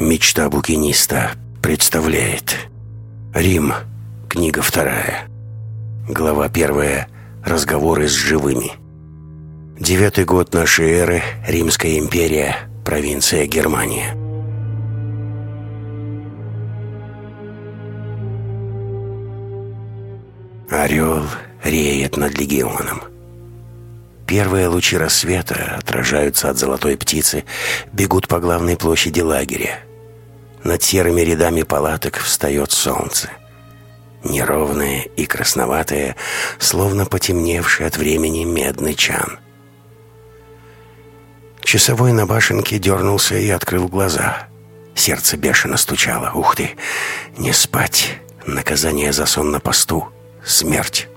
Мечта букиниста представляет. Рим. Книга вторая. Глава первая. Разговоры с живыми. Девятый год нашей эры. Римская империя. Провинция Германия. Орел реет над легионом. Первые лучи рассвета отражаются от золотой птицы, бегут по главной площади лагеря. Над серыми рядами палаток встает солнце. Неровное и красноватое, словно потемневший от времени медный чан. Часовой на башенке дернулся и открыл глаза. Сердце бешено стучало. «Ух ты! Не спать! Наказание за сон на посту! Смерть!»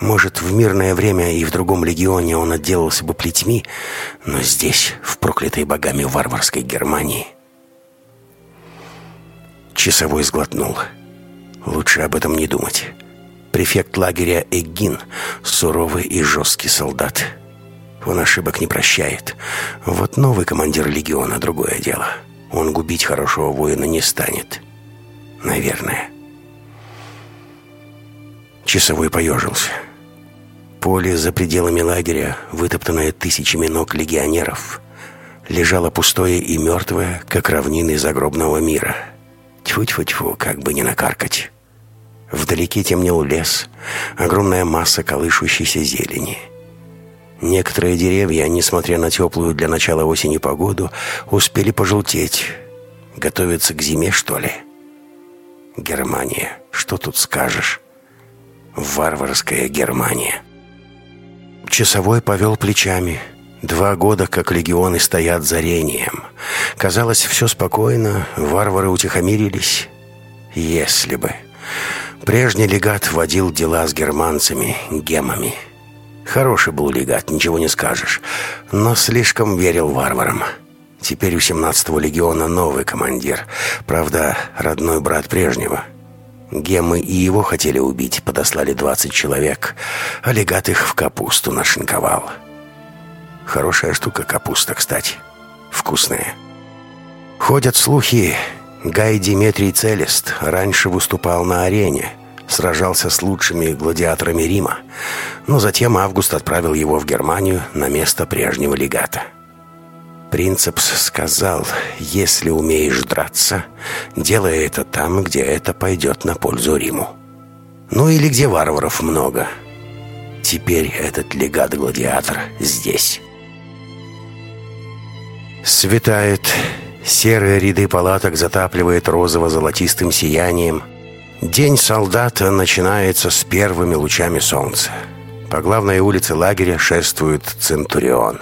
Может, в мирное время и в другом легионе он отделался бы плетьми, но здесь, в проклятой богами варварской Германии, Часовой сглотнул. Лучше об этом не думать. Префект лагеря Эгин — суровый и жесткий солдат. Он ошибок не прощает. Вот новый командир легиона — другое дело. Он губить хорошего воина не станет. Наверное. Часовой поежился. Поле за пределами лагеря, вытоптанное тысячами ног легионеров, лежало пустое и мертвое, как равнины загробного мира — Тьфу-тьфу-тьфу, как бы не накаркать. Вдалеке темнел лес, огромная масса колышущейся зелени. Некоторые деревья, несмотря на теплую для начала осени погоду, успели пожелтеть. Готовятся к зиме, что ли? Германия. Что тут скажешь? Варварская Германия. Часовой повел плечами – Два года, как легионы стоят за рением. Казалось, все спокойно, варвары утихомирились. Если бы. Прежний легат водил дела с германцами, гемами. Хороший был легат, ничего не скажешь. Но слишком верил варварам. Теперь у 17-го легиона новый командир. Правда, родной брат прежнего. Гемы и его хотели убить, подослали 20 человек, а легат их в капусту нашинковал. Хорошая штука капуста, кстати. Вкусная. Ходят слухи, Гай Диметрий Целест раньше выступал на арене, сражался с лучшими гладиаторами Рима, но затем Август отправил его в Германию на место прежнего легата. Принцепс сказал, если умеешь драться, делай это там, где это пойдет на пользу Риму. Ну или где варваров много. Теперь этот легат-гладиатор здесь. Светает. Серые ряды палаток затапливает розово-золотистым сиянием. День солдата начинается с первыми лучами солнца. По главной улице лагеря шествует Центурион.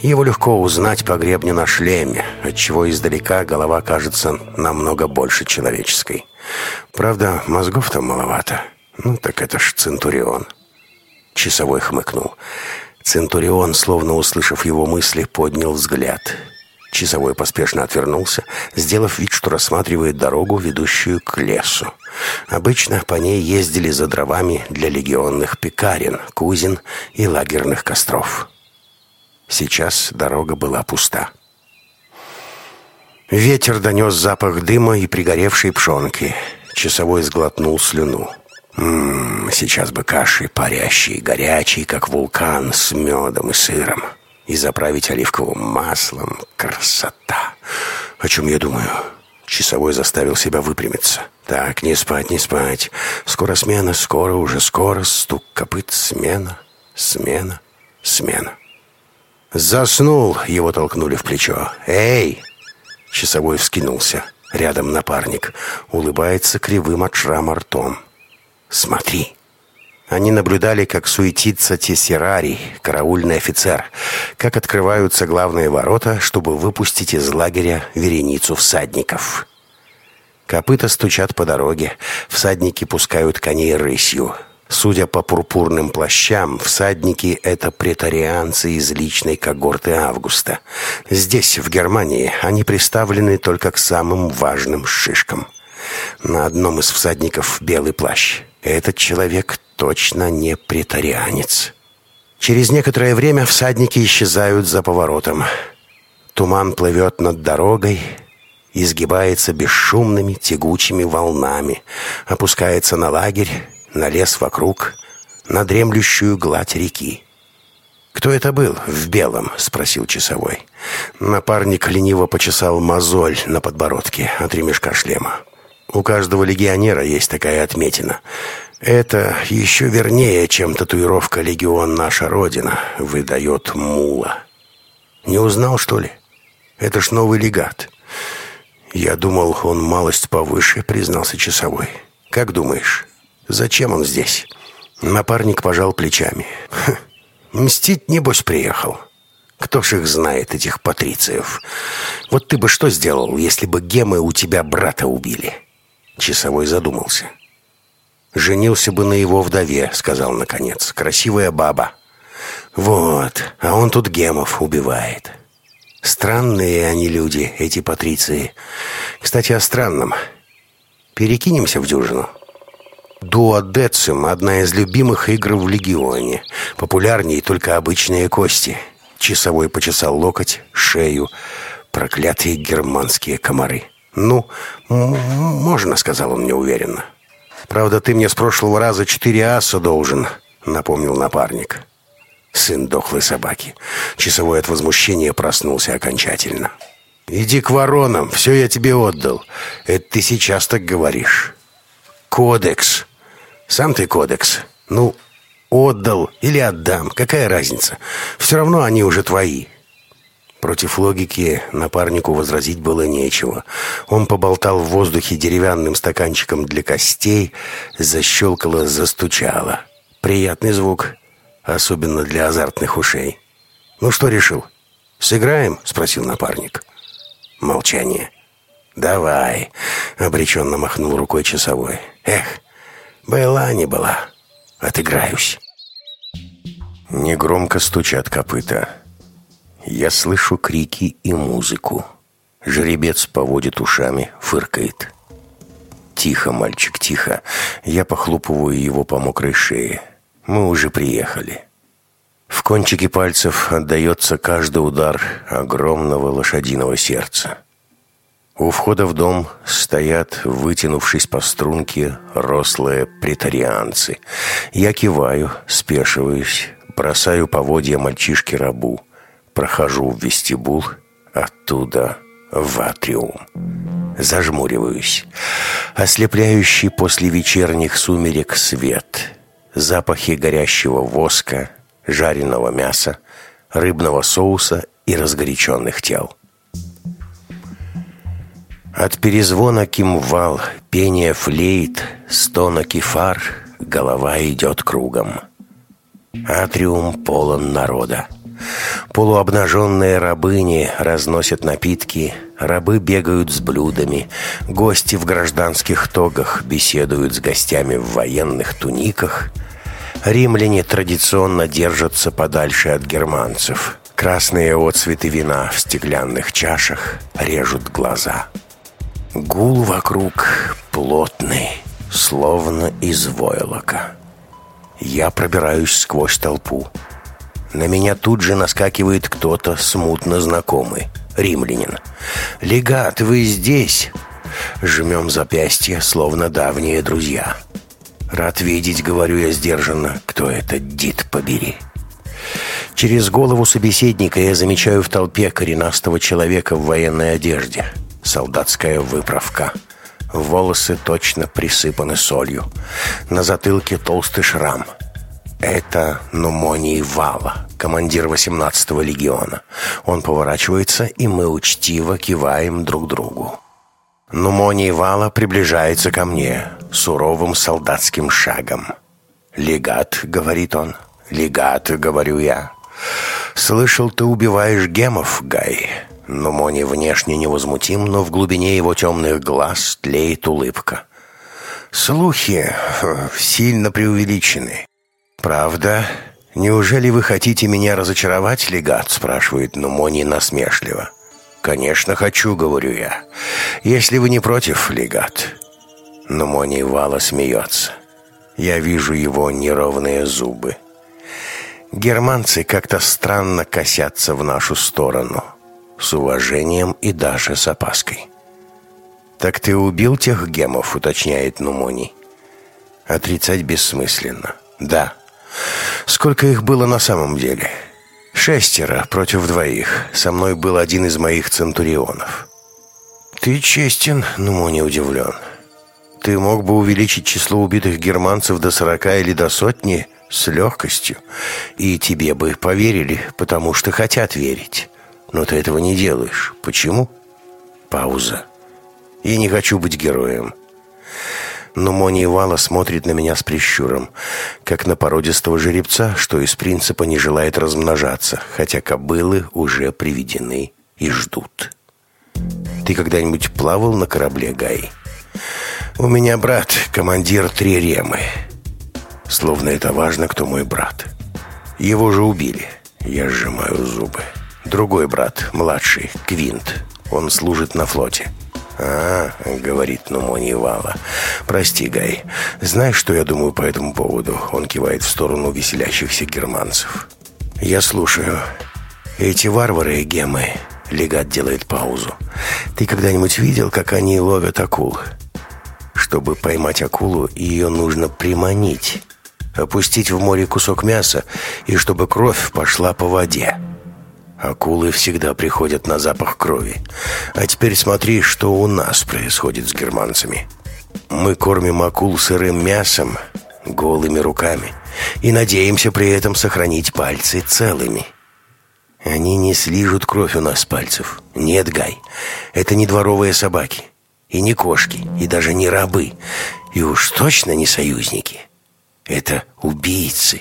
Его легко узнать по гребню на шлеме, отчего издалека голова кажется намного больше человеческой. Правда, мозгов там маловато. Ну, так это ж Центурион. Часовой хмыкнул. Центурион, словно услышав его мысли, поднял взгляд — Часовой поспешно отвернулся, сделав вид, что рассматривает дорогу, ведущую к лесу. Обычно по ней ездили за дровами для легионных пекарен, кузин и лагерных костров. Сейчас дорога была пуста. Ветер донес запах дыма и пригоревшей пшенки. Часовой сглотнул слюну. «Ммм, сейчас бы каши парящие, горячие, как вулкан, с медом и сыром и заправить оливковым маслом. Красота! О чем я думаю? Часовой заставил себя выпрямиться. Так, не спать, не спать. Скоро смена, скоро, уже скоро. Стук копыт, смена, смена, смена. Заснул, его толкнули в плечо. «Эй!» Часовой вскинулся. Рядом напарник. Улыбается кривым от шрама ртом. «Смотри!» Они наблюдали, как суетится Тессерарий, караульный офицер, как открываются главные ворота, чтобы выпустить из лагеря вереницу всадников. Копыта стучат по дороге, всадники пускают коней рысью. Судя по пурпурным плащам, всадники — это претарианцы из личной когорты Августа. Здесь, в Германии, они представлены только к самым важным шишкам. На одном из всадников белый плащ. Этот человек точно не претарианец. Через некоторое время всадники исчезают за поворотом. Туман плывет над дорогой, изгибается бесшумными тягучими волнами, опускается на лагерь, на лес вокруг, на дремлющую гладь реки. «Кто это был в белом?» — спросил часовой. Напарник лениво почесал мозоль на подбородке от ремешка шлема. «У каждого легионера есть такая отметина. Это еще вернее, чем татуировка «Легион наша Родина» выдает мула. Не узнал, что ли? Это ж новый легат. Я думал, он малость повыше, признался часовой. Как думаешь, зачем он здесь?» Напарник пожал плечами. Мстить, небось, приехал. Кто ж их знает, этих патрициев? Вот ты бы что сделал, если бы гемы у тебя брата убили?» Часовой задумался. «Женился бы на его вдове», — сказал наконец. «Красивая баба». «Вот, а он тут гемов убивает». Странные они люди, эти патриции. Кстати, о странном. Перекинемся в дюжину. Дуо Децим – одна из любимых игр в Легионе. Популярнее только обычные кости. Часовой почесал локоть, шею. Проклятые германские комары. «Ну, можно», — сказал он неуверенно. «Правда, ты мне с прошлого раза четыре аса должен», — напомнил напарник. Сын дохлой собаки. Часовой от возмущения проснулся окончательно. «Иди к воронам, все я тебе отдал. Это ты сейчас так говоришь». «Кодекс. Сам ты кодекс. Ну, отдал или отдам, какая разница? Все равно они уже твои». Против логики напарнику возразить было нечего. Он поболтал в воздухе деревянным стаканчиком для костей, защелкало, застучало. Приятный звук, особенно для азартных ушей. «Ну что решил? Сыграем?» — спросил напарник. Молчание. «Давай», — обреченно махнул рукой часовой. «Эх, была не была. Отыграюсь». Негромко стучат копыта. Я слышу крики и музыку. Жеребец поводит ушами, фыркает. «Тихо, мальчик, тихо!» Я похлопываю его по мокрой шее. «Мы уже приехали». В кончике пальцев отдается каждый удар огромного лошадиного сердца. У входа в дом стоят, вытянувшись по струнке, рослые претарианцы. Я киваю, спешиваюсь, бросаю поводья мальчишке-рабу. Прохожу в вестибул, оттуда в атриум. Зажмуриваюсь. Ослепляющий после вечерних сумерек свет. Запахи горящего воска, жареного мяса, рыбного соуса и разгоряченных тел. От перезвона кимвал, пения флейт, стона кефар голова идет кругом. Атриум полон народа. Полуобнаженные рабыни разносят напитки, рабы бегают с блюдами, гости в гражданских тогах беседуют с гостями в военных туниках. Римляне традиционно держатся подальше от германцев. Красные отцветы вина в стеклянных чашах режут глаза. Гул вокруг плотный, словно из войлока. Я пробираюсь сквозь толпу. На меня тут же наскакивает кто-то смутно знакомый. Римлянин. «Легат, вы здесь?» Жмем запястье, словно давние друзья. «Рад видеть», — говорю я сдержанно. «Кто это, дит побери?» Через голову собеседника я замечаю в толпе коренастого человека в военной одежде. Солдатская выправка. Волосы точно присыпаны солью. На затылке толстый шрам — это Нумоний Вала, командир 18-го легиона. Он поворачивается, и мы учтиво киваем друг другу. Нумоний Вала приближается ко мне суровым солдатским шагом. «Легат», — говорит он. «Легат», — говорю я. «Слышал, ты убиваешь гемов, Гай». Нумоний внешне невозмутим, но в глубине его темных глаз тлеет улыбка. «Слухи сильно преувеличены. «Правда? Неужели вы хотите меня разочаровать, легат?» спрашивает Нумони насмешливо. «Конечно хочу», — говорю я. «Если вы не против, легат». Нумони вало смеется. Я вижу его неровные зубы. Германцы как-то странно косятся в нашу сторону. С уважением и даже с опаской. «Так ты убил тех гемов?» — уточняет Нумони. Отрицать бессмысленно. «Да». «Сколько их было на самом деле?» «Шестеро против двоих. Со мной был один из моих центурионов». «Ты честен», — Нумони удивлен. «Ты мог бы увеличить число убитых германцев до сорока или до сотни с легкостью, и тебе бы поверили, потому что хотят верить. Но ты этого не делаешь. Почему?» Пауза. «Я не хочу быть героем». Но Мони Вала смотрит на меня с прищуром, как на породистого жеребца, что из принципа не желает размножаться, хотя кобылы уже приведены и ждут. Ты когда-нибудь плавал на корабле, Гай? У меня брат, командир Триремы. Словно это важно, кто мой брат. Его же убили. Я сжимаю зубы. Другой брат, младший, Квинт. Он служит на флоте. «А, — говорит Нумони Вала, — прости, Гай. Знаешь, что я думаю по этому поводу?» Он кивает в сторону веселящихся германцев. «Я слушаю. Эти варвары, гемы, Легат делает паузу. «Ты когда-нибудь видел, как они ловят акул? Чтобы поймать акулу, ее нужно приманить, опустить в море кусок мяса, и чтобы кровь пошла по воде. Акулы всегда приходят на запах крови. А теперь смотри, что у нас происходит с германцами. Мы кормим акул сырым мясом, голыми руками, и надеемся при этом сохранить пальцы целыми». Они не слижут кровь у нас пальцев. Нет, Гай, это не дворовые собаки. И не кошки, и даже не рабы. И уж точно не союзники. Это убийцы.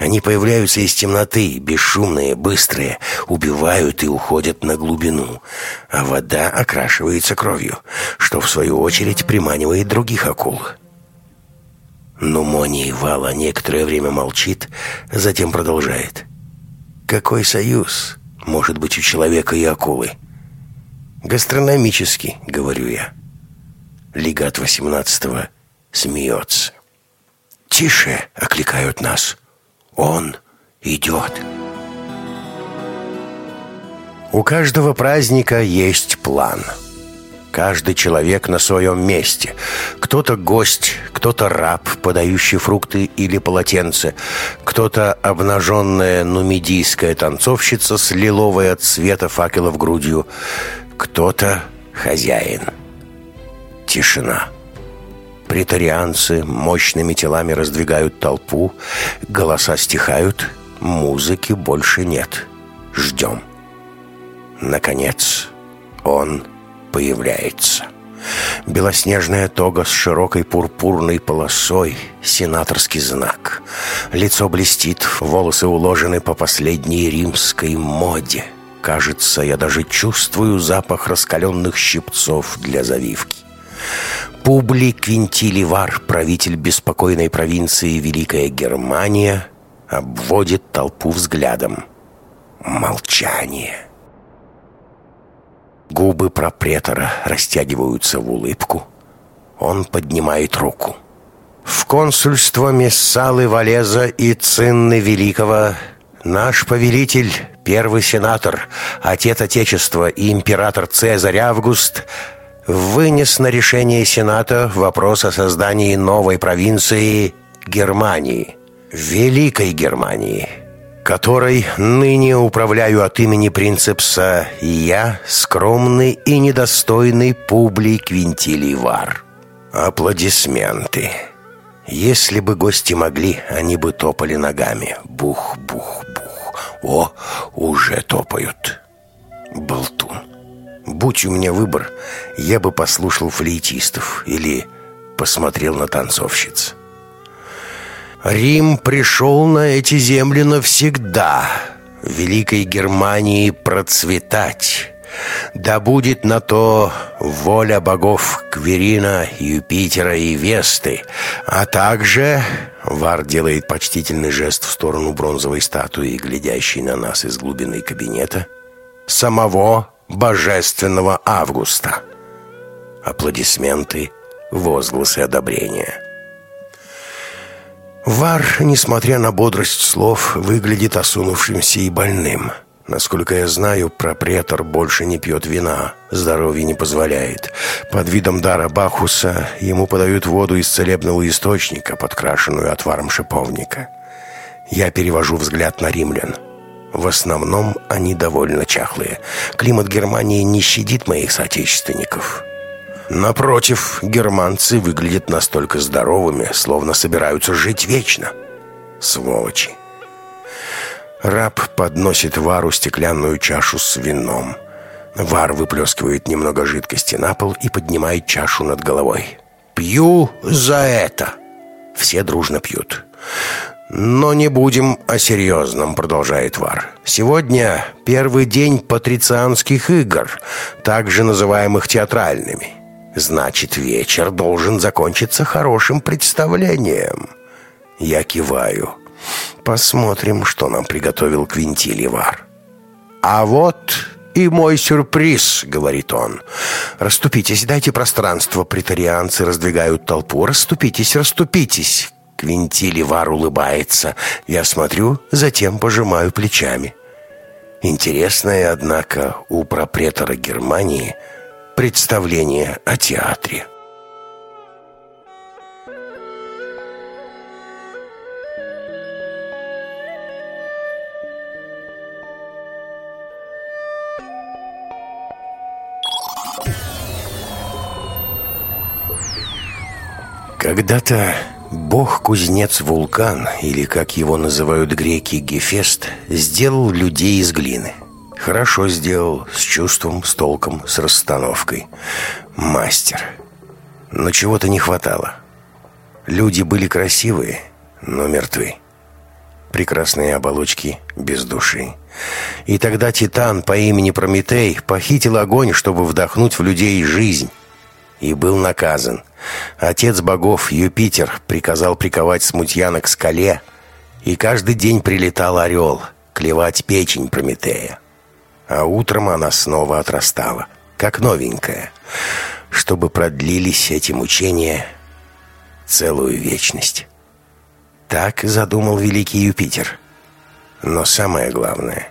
Они появляются из темноты, бесшумные, быстрые, убивают и уходят на глубину. А вода окрашивается кровью, что в свою очередь приманивает других акул. Но Мони Вала некоторое время молчит, затем продолжает. Какой союз может быть у человека и акулы? Гастрономический, говорю я. Легат восемнадцатого смеется. «Тише!» — окликают нас. «Он идет!» У каждого праздника есть план — Каждый человек на своем месте. Кто-то гость, кто-то раб, подающий фрукты или полотенце, кто-то обнаженная нумидийская танцовщица с лиловой от цвета факелов грудью, кто-то хозяин. Тишина. Притарианцы мощными телами раздвигают толпу, голоса стихают, музыки больше нет. Ждем. Наконец, он появляется. Белоснежная тога с широкой пурпурной полосой, сенаторский знак. Лицо блестит, волосы уложены по последней римской моде. Кажется, я даже чувствую запах раскаленных щипцов для завивки. Публи Квинтиливар, правитель беспокойной провинции Великая Германия, обводит толпу взглядом. Молчание. Губы пропретора растягиваются в улыбку. Он поднимает руку. В консульство Мессалы Валеза и Цинны Великого наш повелитель, первый сенатор, отец Отечества и император Цезарь Август вынес на решение Сената вопрос о создании новой провинции Германии, Великой Германии – которой ныне управляю от имени принцепса я, скромный и недостойный Публий Квинтилий Вар. Аплодисменты. Если бы гости могли, они бы топали ногами. Бух-бух-бух. О, уже топают. Болтун. Будь у меня выбор, я бы послушал флейтистов или посмотрел на танцовщиц. Рим пришел на эти земли навсегда. Великой Германии процветать. Да будет на то воля богов Кверина, Юпитера и Весты, а также... Вар делает почтительный жест в сторону бронзовой статуи, глядящей на нас из глубины кабинета. Самого божественного Августа. Аплодисменты, возгласы одобрения. Вар, несмотря на бодрость слов, выглядит осунувшимся и больным. Насколько я знаю, пропретор больше не пьет вина, здоровье не позволяет. Под видом дара Бахуса ему подают воду из целебного источника, подкрашенную отваром шиповника. Я перевожу взгляд на римлян. В основном они довольно чахлые. Климат Германии не щадит моих соотечественников. Напротив, германцы выглядят настолько здоровыми, словно собираются жить вечно. Сволочи. Раб подносит Вару стеклянную чашу с вином. Вар выплескивает немного жидкости на пол и поднимает чашу над головой. «Пью за это!» Все дружно пьют. «Но не будем о серьезном», — продолжает Вар. «Сегодня первый день патрицианских игр, также называемых театральными. Значит, вечер должен закончиться хорошим представлением». Я киваю. Посмотрим, что нам приготовил Квинтиливар. А вот и мой сюрприз, говорит он. Расступитесь, дайте пространство. Притарианцы раздвигают толпу. Расступитесь, Квинтиливар улыбается. Я смотрю, затем пожимаю плечами. Интересное, однако, у пропретора Германии представление о театре. Когда-то бог-кузнец-вулкан, или как его называют греки Гефест, сделал людей из глины. Хорошо сделал, с чувством, с толком, с расстановкой. Мастер. Но чего-то не хватало. Люди были красивые, но мертвы. Прекрасные оболочки без души. И тогда Титан по имени Прометей похитил огонь, чтобы вдохнуть в людей жизнь. И был наказан – Отец богов, Юпитер, приказал приковать смутьяна к скале, и каждый день прилетал орел, клевать печень Прометея. А утром она снова отрастала, как новенькая, чтобы продлились эти мучения целую вечность. Так задумал великий Юпитер. Но самое главное,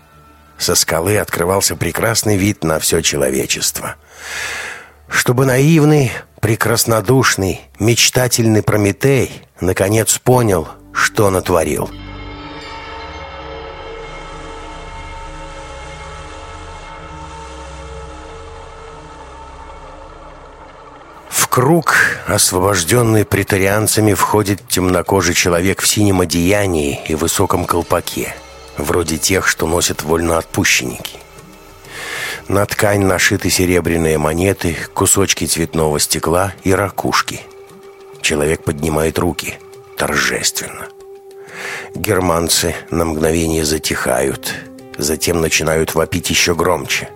со скалы открывался прекрасный вид на все человечество. Чтобы наивный, Прекраснодушный, мечтательный Прометей наконец понял, что натворил. В круг, освобожденный претарианцами, входит темнокожий человек в синем одеянии и высоком колпаке, вроде тех, что носят вольноотпущенники. На ткань нашиты серебряные монеты, кусочки цветного стекла и ракушки. Человек поднимает руки. Торжественно. Германцы на мгновение затихают, затем начинают вопить еще громче.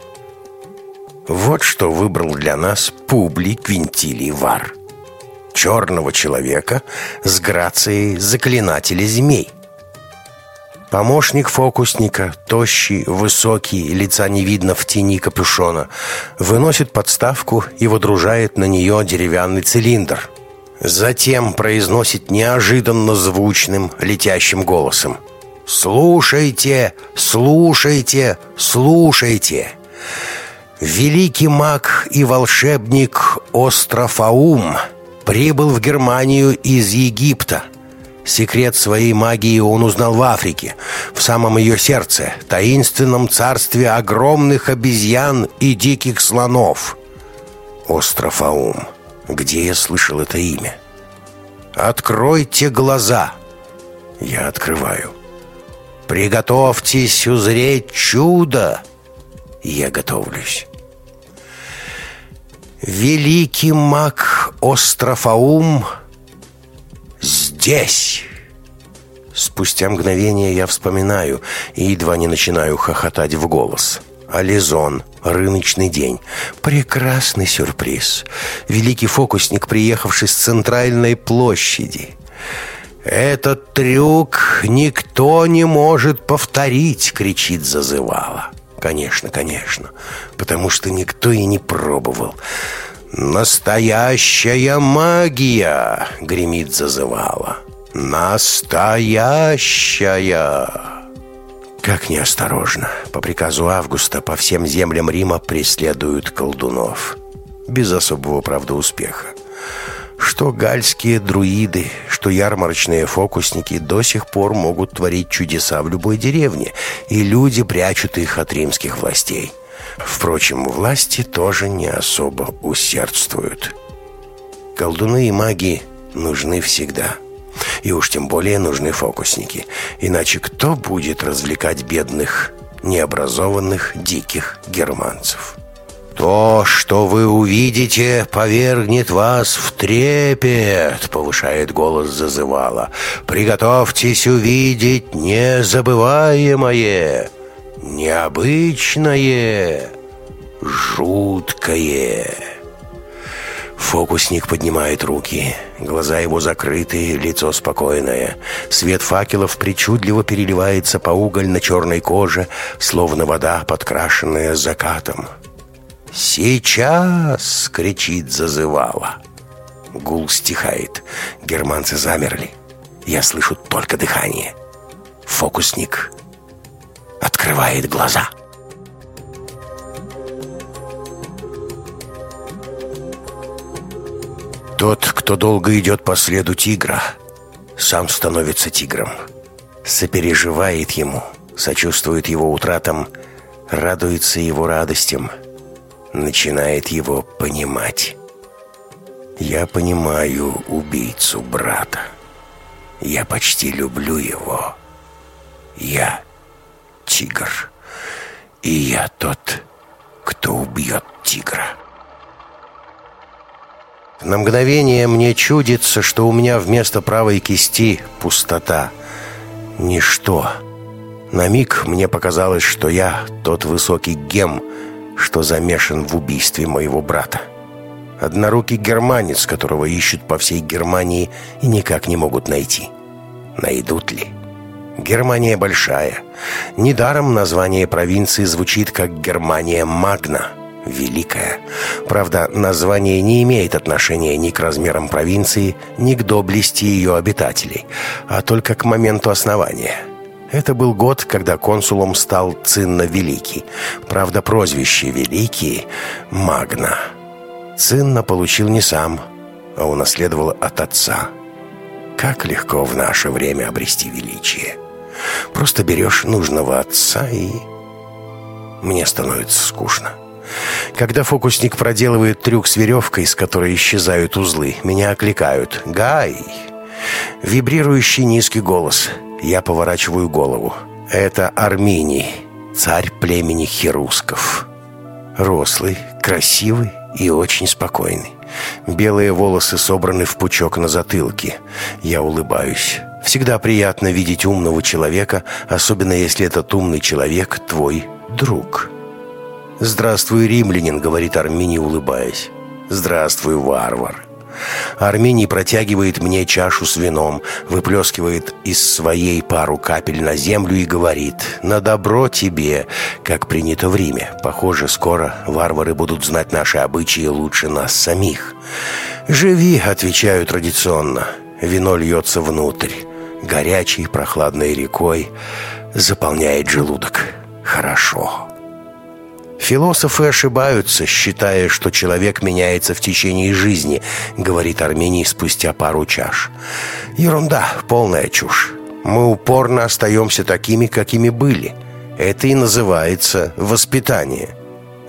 Вот что выбрал для нас Публий Квинтилий Вар. Черного человека с грацией заклинателя змей – Помощник фокусника, тощий, высокий, лица не видно в тени капюшона, выносит подставку и водружает на нее деревянный цилиндр. Затем произносит неожиданно звучным, летящим голосом. «Слушайте, слушайте, слушайте!» Великий маг и волшебник Острофаум прибыл в Германию из Египта – Секрет своей магии он узнал в Африке, в самом ее сердце, таинственном царстве огромных обезьян и диких слонов. Остров Аум. Где я слышал это имя? «Откройте глаза!» Я открываю. «Приготовьтесь узреть чудо!» Я готовлюсь. Великий маг Острофаум здесь!» Спустя мгновение я вспоминаю и едва не начинаю хохотать в голос. Ализон, рыночный день. Прекрасный сюрприз. Великий фокусник, приехавший с центральной площади. «Этот трюк никто не может повторить!» — кричит зазывала. «Конечно, конечно, потому что никто и не пробовал». «Настоящая магия!» — гремит зазывала. «Настоящая!» Как неосторожно. По приказу Августа по всем землям Рима преследуют колдунов. Без особого, правда, успеха. Что гальские друиды, что ярмарочные фокусники до сих пор могут творить чудеса в любой деревне, и люди прячут их от римских властей. Впрочем, власти тоже не особо усердствуют. Колдуны и маги нужны всегда. И уж тем более нужны фокусники. Иначе кто будет развлекать бедных, необразованных, диких германцев? «То, что вы увидите, повергнет вас в трепет», — повышает голос зазывала. «Приготовьтесь увидеть незабываемое, необычное, жуткое». Фокусник поднимает руки. Глаза его закрыты, лицо спокойное. Свет факелов причудливо переливается по угольно-черной коже, словно вода, подкрашенная закатом. «Сейчас!» — кричит зазывала. Гул стихает. Германцы замерли. Я слышу только дыхание. Фокусник открывает глаза. Тот, кто долго идет по следу тигра, сам становится тигром. Сопереживает ему, сочувствует его утратам, радуется его радостям, начинает его понимать. Я понимаю убийцу брата. Я почти люблю его. Я тигр. И я тот, кто убьет тигра. На мгновение мне чудится, что у меня вместо правой кисти пустота. Ничто. На миг мне показалось, что я тот высокий гем, что замешан в убийстве моего брата. Однорукий германец, которого ищут по всей Германии и никак не могут найти. Найдут ли? Германия большая. Недаром название провинции звучит как Германия Магна – Великая. Правда, название не имеет отношения ни к размерам провинции, ни к доблести ее обитателей, а только к моменту основания. Это был год, когда консулом стал Цинна Великий. Правда, прозвище Великий — Магна. Цинна получил не сам, а унаследовал от отца. Как легко в наше время обрести величие. Просто берешь нужного отца и... Мне становится скучно. Когда фокусник проделывает трюк с веревкой, с которой исчезают узлы, меня окликают «Гай!» Вибрирующий низкий голос. Я поворачиваю голову. Это Арминий, царь племени херусков. Рослый, красивый и очень спокойный. Белые волосы собраны в пучок на затылке. Я улыбаюсь. Всегда приятно видеть умного человека, особенно если этот умный человек твой друг. «Здравствуй, римлянин», — говорит Арминий, улыбаясь. «Здравствуй, варвар». Арминий протягивает мне чашу с вином, выплескивает из своей пару капель на землю и говорит «На добро тебе», как принято в Риме. Похоже, скоро варвары будут знать наши обычаи лучше нас самих. «Живи», — отвечаю традиционно. Вино льется внутрь, горячей прохладной рекой, заполняет желудок. «Хорошо». Философы ошибаются, считая, что человек меняется в течение жизни, говорит Армений спустя пару чаш. Ерунда, полная чушь. Мы упорно остаемся такими, какими были. Это и называется воспитание.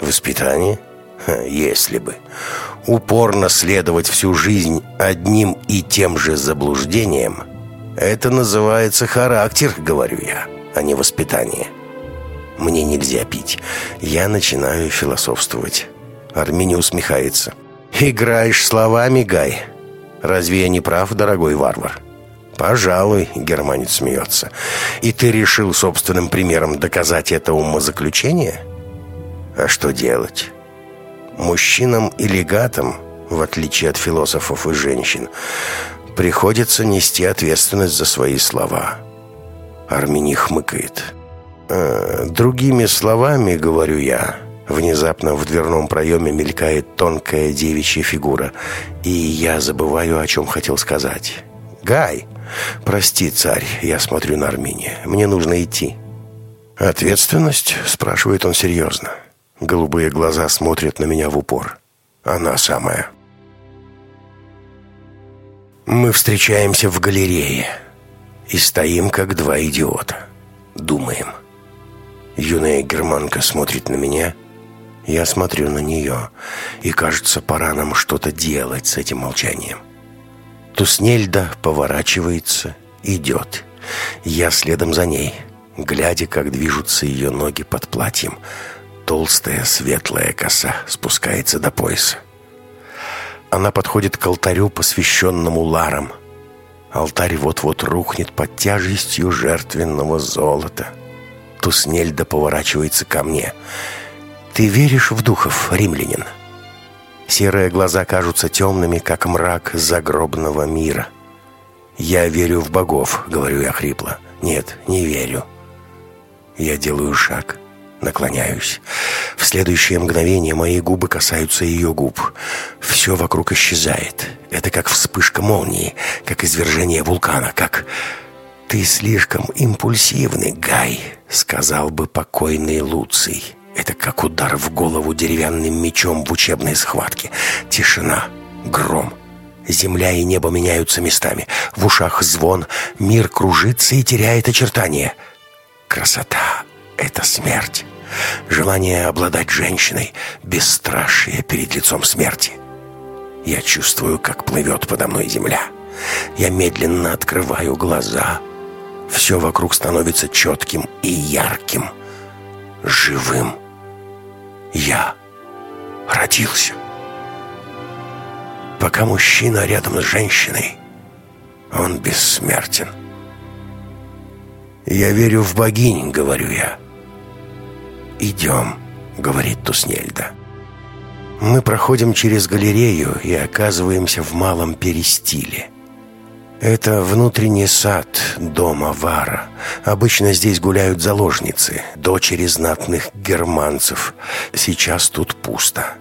Воспитание? Ха, если бы. Упорно следовать всю жизнь одним и тем же заблуждением – это называется характер, говорю я, а не воспитание. Мне нельзя пить. Я начинаю философствовать. Армини усмехается. «Играешь словами, Гай? Разве я не прав, дорогой варвар?» «Пожалуй», — германец смеется. «И ты решил собственным примером доказать это умозаключение?» «А что делать?» «Мужчинам и легатам, в отличие от философов и женщин, приходится нести ответственность за свои слова». Армини хмыкает. Э, другими словами, говорю я, внезапно в дверном проеме мелькает тонкая девичья фигура, и я забываю, о чем хотел сказать. «Гай! Прости, царь, я смотрю на Армения. Мне нужно идти». «Ответственность?» — спрашивает он серьезно. Голубые глаза смотрят на меня в упор. «Она самая». Мы встречаемся в галерее и стоим, как два идиота. Думаем. Юная германка смотрит на меня, я смотрю на нее, и кажется, пора нам что-то делать с этим молчанием. Туснельда поворачивается, идет. Я следом за ней, глядя, как движутся ее ноги под платьем. Толстая светлая коса спускается до пояса. Она подходит к алтарю, посвященному ларам. Алтарь вот-вот рухнет под тяжестью жертвенного золота. Туснельда поворачивается ко мне. «Ты веришь в духов, римлянин?» Серые глаза кажутся темными, как мрак загробного мира. «Я верю в богов», — говорю я хрипло. «Нет, не верю». Я делаю шаг наклоняюсь. В следующее мгновение мои губы касаются ее губ. Все вокруг исчезает. Это как вспышка молнии, как извержение вулкана, как... «Ты слишком импульсивный, Гай», — сказал бы покойный Луций. Это как удар в голову деревянным мечом в учебной схватке. Тишина, гром. Земля и небо меняются местами. В ушах звон, мир кружится и теряет очертания. Красота — это смерть. Желание обладать женщиной, бесстрашие перед лицом смерти. Я чувствую, как плывет подо мной земля. Я медленно открываю глаза. Все вокруг становится четким и ярким, живым. Я родился. Пока мужчина рядом с женщиной, он бессмертен. «Я верю в богинь», — говорю я. «Идем», — говорит Туснельда. Мы проходим через галерею и оказываемся в малом перестиле. Это внутренний сад дома Вара. Обычно здесь гуляют заложницы, дочери знатных германцев. Сейчас тут пусто.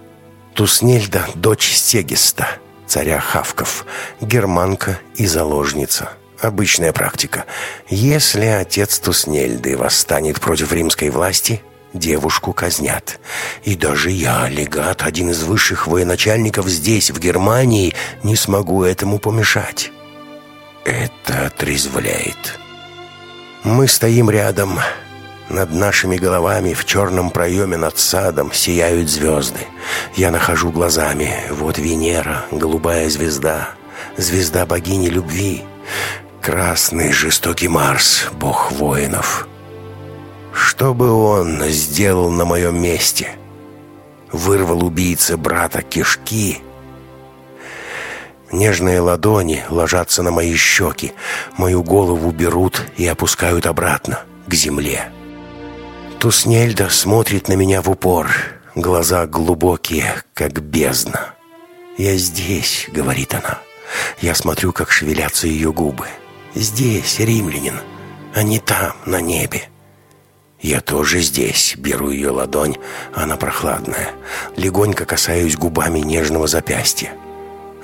Туснельда — дочь Сегиста, царя Хавков, германка и заложница. Обычная практика. Если отец Туснельды восстанет против римской власти — девушку казнят. И даже я, легат, один из высших военачальников здесь, в Германии, не смогу этому помешать. Это отрезвляет. Мы стоим рядом. Над нашими головами в черном проеме над садом сияют звезды. Я нахожу глазами. Вот Венера, голубая звезда. Звезда богини любви. Красный жестокий Марс, бог воинов. Что бы он сделал на моем месте? Вырвал убийце брата кишки? Нежные ладони ложатся на мои щеки, мою голову берут и опускают обратно, к земле. Туснельда смотрит на меня в упор, глаза глубокие, как бездна. «Я здесь», — говорит она. Я смотрю, как шевелятся ее губы. «Здесь, римлянин, а не там, на небе». Я тоже здесь. Беру ее ладонь, она прохладная. Легонько касаюсь губами нежного запястья.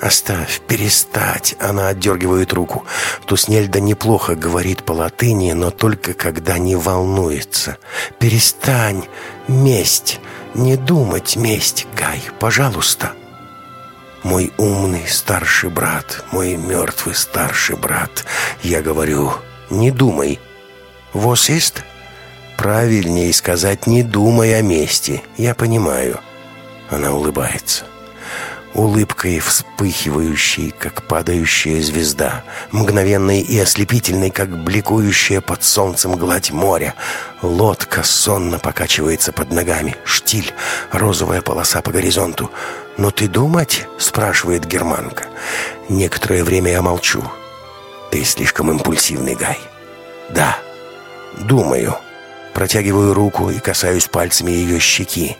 «Оставь, перестать!» Она отдергивает руку. Туснельда неплохо говорит по латыни, но только когда не волнуется. «Перестань! Месть! Не думать месть, Гай, пожалуйста!» «Мой умный старший брат, мой мертвый старший брат!» Я говорю, «Не думай!» «Вос ist?» Правильнее сказать «не думай о мести». Я понимаю. Она улыбается. Улыбкой вспыхивающей, как падающая звезда, мгновенной и ослепительной, как бликующая под солнцем гладь моря. Лодка сонно покачивается под ногами. Штиль, розовая полоса по горизонту. «Но ты думать?» — спрашивает германка. Некоторое время я молчу. «Ты слишком импульсивный, Гай». «Да, думаю». Протягиваю руку и касаюсь пальцами ее щеки.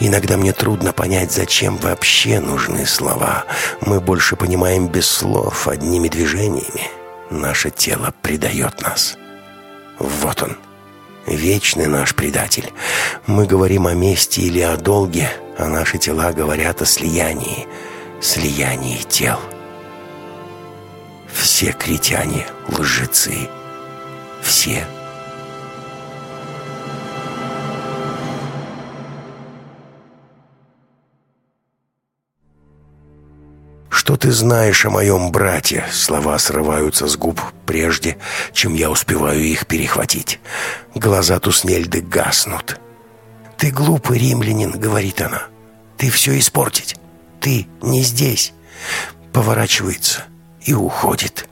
Иногда мне трудно понять, зачем вообще нужны слова. Мы больше понимаем без слов, одними движениями. Наше тело предает нас. Вот он, вечный наш предатель. Мы говорим о мести или о долге, а наши тела говорят о слиянии, слиянии тел. Все критяне лжецы. Все что ты знаешь о моем брате?» Слова срываются с губ прежде, чем я успеваю их перехватить. Глаза Туснельды гаснут. «Ты глупый римлянин», — говорит она. «Ты все испортить. Ты не здесь». Поворачивается и уходит.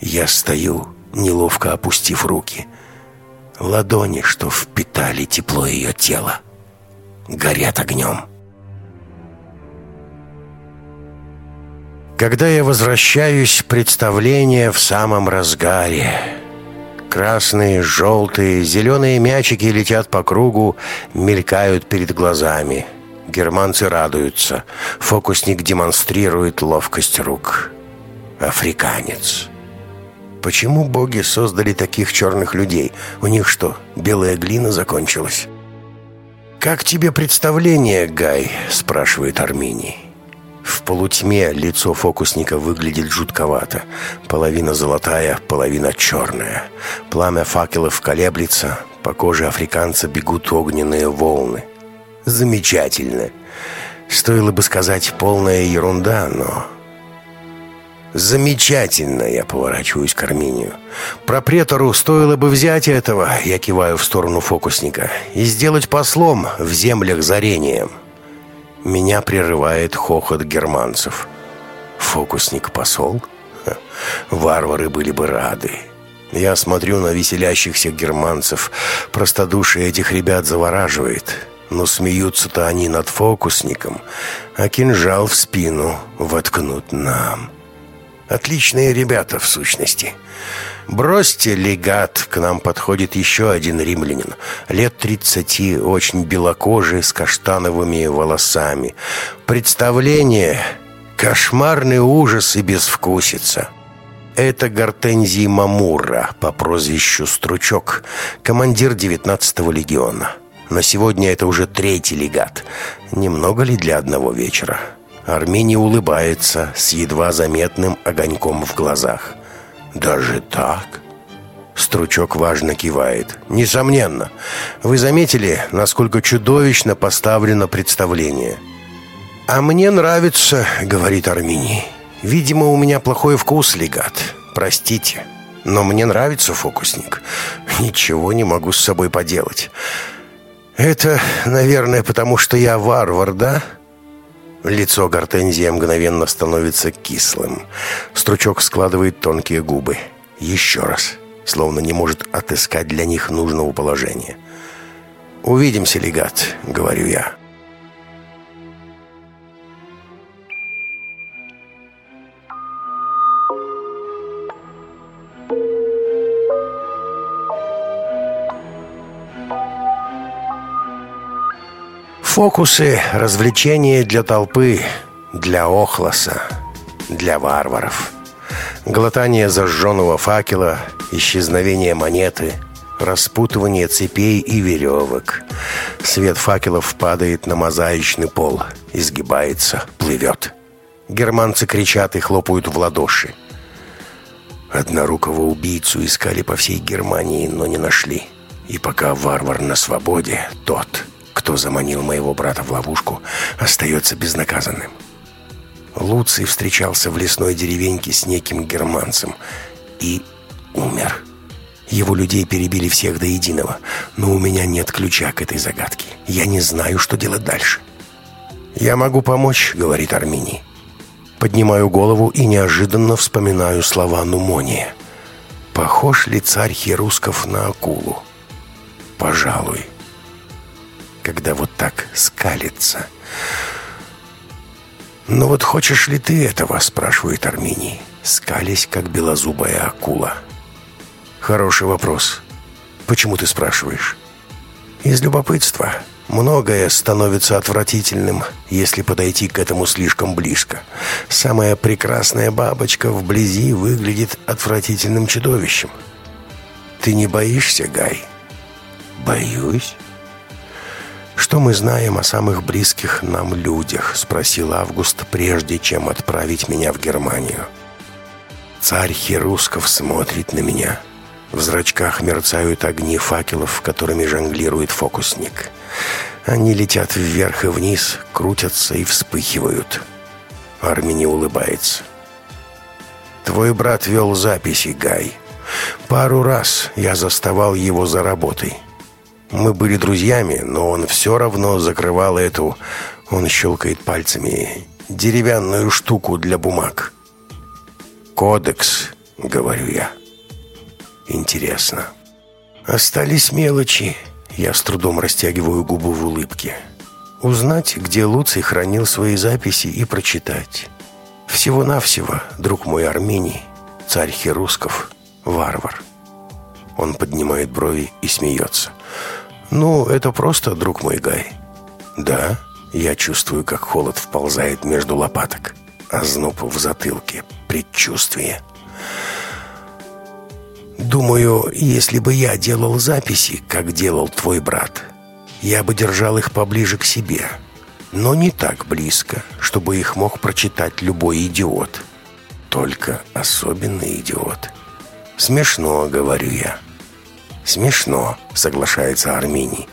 Я стою, неловко опустив руки. Ладони, что впитали тепло ее тела, горят огнем. Когда я возвращаюсь, представление в самом разгаре. Красные, желтые, зеленые мячики летят по кругу, мелькают перед глазами. Германцы радуются. Фокусник демонстрирует ловкость рук. Африканец. Почему боги создали таких черных людей? У них что, белая глина закончилась? «Как тебе представление, Гай?» – спрашивает Арминий. В полутьме лицо фокусника выглядит жутковато. Половина золотая, половина черная. Пламя факелов колеблется, по коже африканца бегут огненные волны. Замечательно. Стоило бы сказать полная ерунда, но «Замечательно!» — я поворачиваюсь к Армению. «Пропретору стоило бы взять этого», — я киваю в сторону фокусника, «и сделать послом в землях зарением». Меня прерывает хохот германцев. «Фокусник-посол?» Варвары были бы рады. Я смотрю на веселящихся германцев. Простодушие этих ребят завораживает. Но смеются-то они над фокусником, а кинжал в спину воткнут нам». Отличные ребята, в сущности. Бросьте, легат, к нам подходит еще один римлянин. Лет тридцати, очень белокожий, с каштановыми волосами. Представление — кошмарный ужас и безвкусица. Это Гортензий Мамура по прозвищу Стручок, командир 19-го легиона. На сегодня это уже третий легат. Немного ли для одного вечера?» Армини улыбается с едва заметным огоньком в глазах. «Даже так?» Стручок важно кивает. «Несомненно. Вы заметили, насколько чудовищно поставлено представление?» «А мне нравится», — говорит Армини. «Видимо, у меня плохой вкус, легат. Простите. Но мне нравится фокусник. Ничего не могу с собой поделать. Это, наверное, потому что я варвар, да?» Лицо Гортензия мгновенно становится кислым. Стручок складывает тонкие губы. Еще раз. Словно не может отыскать для них нужного положения. «Увидимся, легат», — говорю я. Фокусы – развлечения для толпы, для охлоса, для варваров. Глотание зажженного факела, исчезновение монеты, распутывание цепей и веревок. Свет факелов падает на мозаичный пол, изгибается, плывет. Германцы кричат и хлопают в ладоши. Однорукого убийцу искали по всей Германии, но не нашли. И пока варвар на свободе, тот – кто заманил моего брата в ловушку, остается безнаказанным. Луций встречался в лесной деревеньке с неким германцем и умер. Его людей перебили всех до единого, но у меня нет ключа к этой загадке. Я не знаю, что делать дальше. «Я могу помочь», — говорит Арминий. Поднимаю голову и неожиданно вспоминаю слова Нумония. «Похож ли царь Херусков на акулу?» «Пожалуй» когда вот так скалится. «Ну вот хочешь ли ты этого?» – спрашивает Арминий, скались, как белозубая акула. «Хороший вопрос. Почему ты спрашиваешь?» «Из любопытства. Многое становится отвратительным, если подойти к этому слишком близко. Самая прекрасная бабочка вблизи выглядит отвратительным чудовищем. Ты не боишься, Гай?» «Боюсь?» «Что мы знаем о самых близких нам людях?» — спросил Август, прежде чем отправить меня в Германию. Царь Херусков смотрит на меня. В зрачках мерцают огни факелов, которыми жонглирует фокусник. Они летят вверх и вниз, крутятся и вспыхивают. Армини улыбается. Твой брат вел записи, Гай. Пару раз я заставал его за работой. Мы были друзьями, но он все равно закрывал эту... Он щелкает пальцами. Деревянную штуку для бумаг. «Кодекс», — говорю я. «Интересно». Остались мелочи. Я с трудом растягиваю губы в улыбке. Узнать, где Луций хранил свои записи и прочитать. Всего-навсего, друг мой Армений, царь Херусков, варвар. Он поднимает брови и смеется. «Ну, это просто, друг мой Гай». «Да?» Я чувствую, как холод вползает между лопаток. А зноб в затылке. Предчувствие. «Думаю, если бы я делал записи, как делал твой брат, я бы держал их поближе к себе, но не так близко, чтобы их мог прочитать любой идиот. Только особенный идиот. Смешно, говорю я. Смешно, соглашается Армений.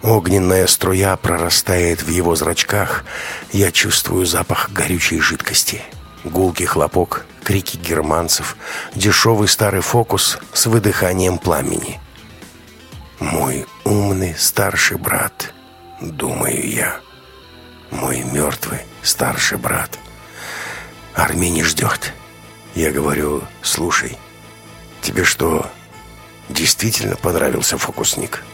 Огненная струя прорастает в его зрачках. Я чувствую запах горючей жидкости. Гулкий хлопок, крики германцев, дешевый старый фокус с выдыханием пламени. Мой умный старший брат, думаю я. Мой мертвый старший брат. Армени ждет. Я говорю, слушай, тебе что, действительно понравился фокусник?»